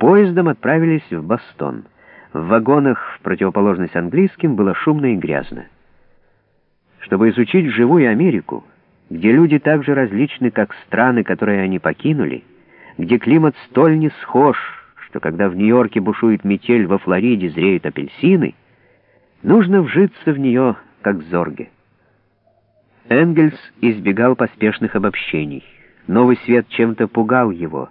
Поездом отправились в Бостон. В вагонах, в противоположность английским, было шумно и грязно. Чтобы изучить живую Америку, где люди так же различны, как страны, которые они покинули, где климат столь не схож, что когда в Нью-Йорке бушует метель, во Флориде зреют апельсины, нужно вжиться в нее, как зорге. Энгельс избегал поспешных обобщений. Новый свет чем-то пугал его,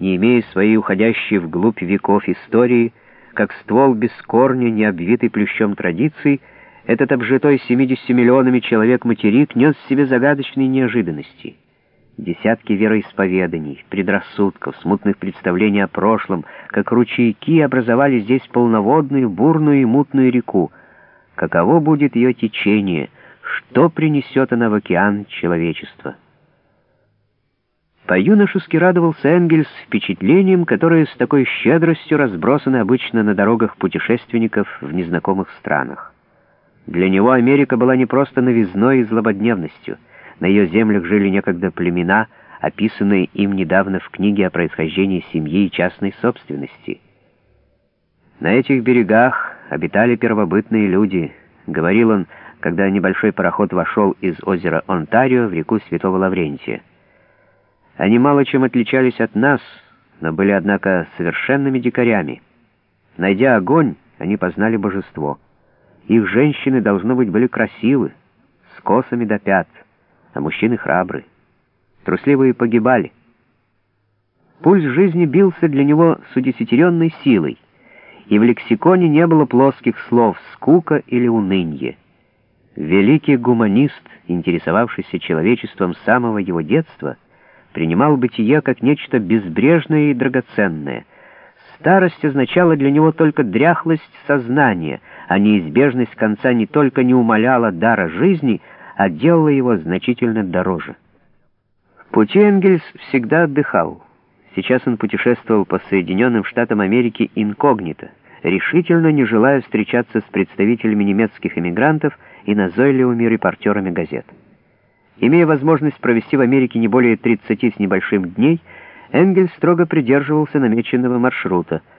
не имея своей уходящей вглубь веков истории, как ствол без корня, не обвитый плющом традиций, этот обжитой 70 миллионами человек материк нес в себе загадочные неожиданности. Десятки вероисповеданий, предрассудков, смутных представлений о прошлом, как ручейки образовали здесь полноводную, бурную и мутную реку. Каково будет ее течение, что принесет она в океан человечества? По-юношески радовался Энгельс впечатлением, которое с такой щедростью разбросано обычно на дорогах путешественников в незнакомых странах. Для него Америка была не просто новизной и злободневностью. На ее землях жили некогда племена, описанные им недавно в книге о происхождении семьи и частной собственности. «На этих берегах обитали первобытные люди», — говорил он, когда небольшой пароход вошел из озера Онтарио в реку Святого Лаврентия. Они мало чем отличались от нас, но были, однако, совершенными дикарями. Найдя огонь, они познали божество — их женщины, должно быть, были красивы, с косами до пят, а мужчины храбры. Трусливые погибали. Пульс жизни бился для него с удесятеренной силой, и в лексиконе не было плоских слов «скука» или «унынье». Великий гуманист, интересовавшийся человечеством с самого его детства, принимал бытие как нечто безбрежное и драгоценное. Старость означала для него только дряхлость сознания — а неизбежность конца не только не умаляла дара жизни, а делала его значительно дороже. В пути Энгельс всегда отдыхал. Сейчас он путешествовал по Соединенным Штатам Америки инкогнито, решительно не желая встречаться с представителями немецких эмигрантов и назойливыми репортерами газет. Имея возможность провести в Америке не более 30 с небольшим дней, Энгельс строго придерживался намеченного маршрута —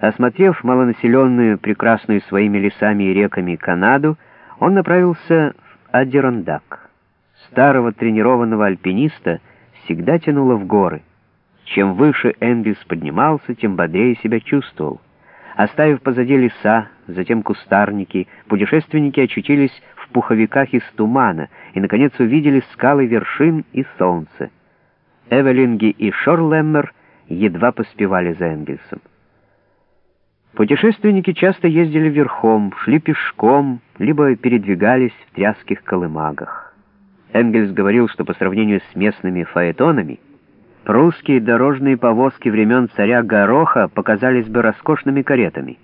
Осмотрев малонаселенную, прекрасную своими лесами и реками Канаду, он направился в Адирондак. Старого тренированного альпиниста всегда тянуло в горы. Чем выше Энгельс поднимался, тем бодрее себя чувствовал. Оставив позади леса, затем кустарники, путешественники очутились в пуховиках из тумана и, наконец, увидели скалы вершин и солнце. Эвелинги и Шорлеммер едва поспевали за Энгельсом. Путешественники часто ездили верхом, шли пешком, либо передвигались в тряских колымагах. Энгельс говорил, что по сравнению с местными фаэтонами, прусские дорожные повозки времен царя Гороха показались бы роскошными каретами.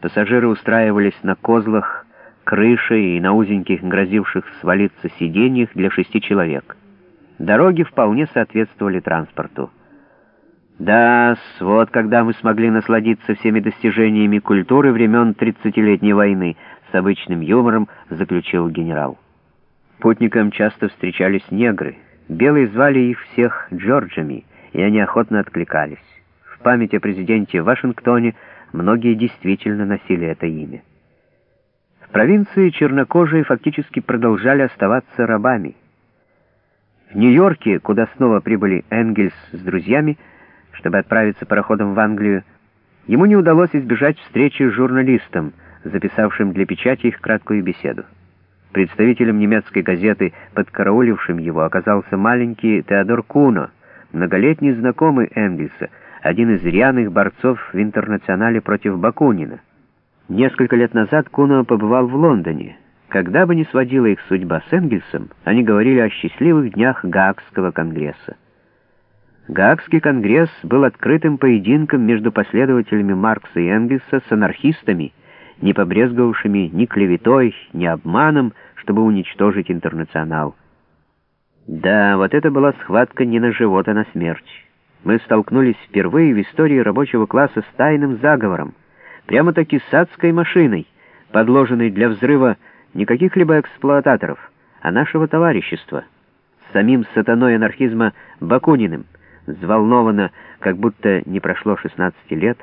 Пассажиры устраивались на козлах, крыше и на узеньких, грозивших свалиться сиденьях для шести человек. Дороги вполне соответствовали транспорту. Да, вот когда мы смогли насладиться всеми достижениями культуры времен тридцатилетней войны, с обычным юмором заключил генерал. Путникам часто встречались негры. Белые звали их всех Джорджами, и они охотно откликались. В память о президенте в Вашингтоне многие действительно носили это имя. Провинции чернокожие фактически продолжали оставаться рабами. В Нью-Йорке, куда снова прибыли Энгельс с друзьями, чтобы отправиться пароходом в Англию, ему не удалось избежать встречи с журналистом, записавшим для печати их краткую беседу. Представителем немецкой газеты, подкараулившим его, оказался маленький Теодор Куно, многолетний знакомый Энгельса, один из рьяных борцов в интернационале против Бакунина. Несколько лет назад Куно побывал в Лондоне. Когда бы ни сводила их судьба с Энгельсом, они говорили о счастливых днях Гаагского конгресса. Гаагский конгресс был открытым поединком между последователями Маркса и Энгельса с анархистами, не побрезговавшими ни клеветой, ни обманом, чтобы уничтожить интернационал. Да, вот это была схватка не на живот, а на смерть. Мы столкнулись впервые в истории рабочего класса с тайным заговором, прямо-таки с адской машиной, подложенной для взрыва не каких-либо эксплуататоров, а нашего товарищества, самим сатаной анархизма Бакуниным — взволнованно, как будто не прошло 16 лет,